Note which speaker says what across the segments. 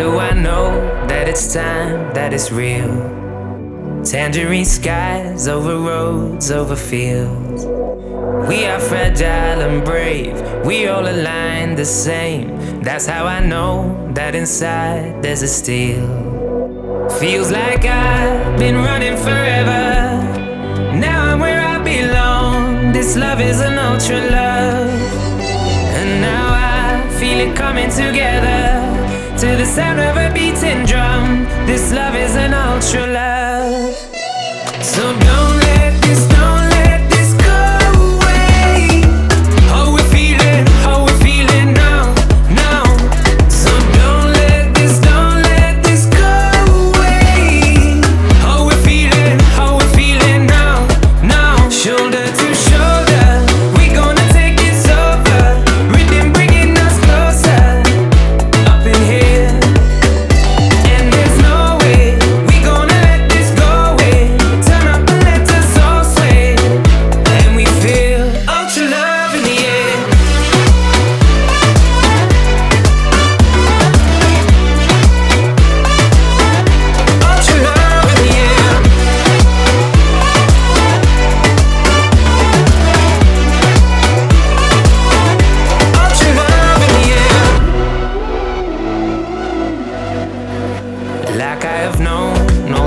Speaker 1: do I know that it's time, that it's real? Tangerine skies over roads, over fields. We are fragile and brave, we all align the same. That's how I know that inside there's a steel. Feels like I've been running forever. Now I'm where I belong. This love is an ultra love. And now I feel it coming together to the sound of a beating drum. This love is an ultra love. So don't.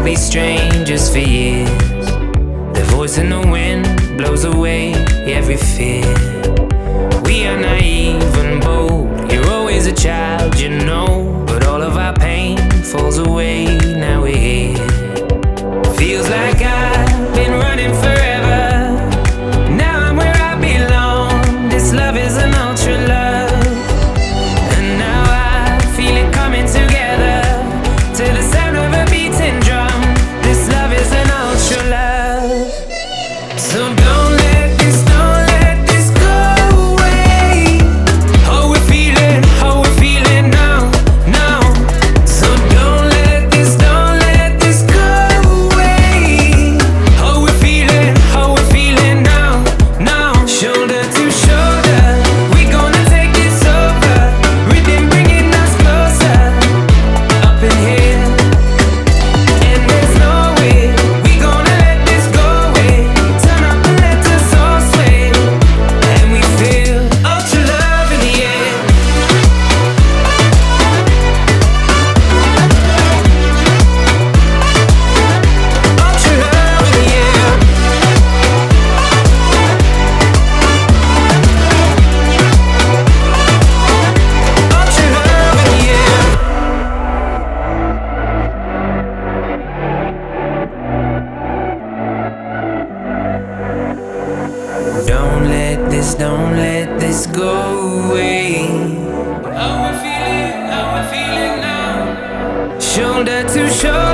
Speaker 1: I'll be strangers for years. The voice in the wind blows away every fear. We are naive Please don't let this go away. How I'm feeling, how I'm feeling now. Shoulder to shoulder.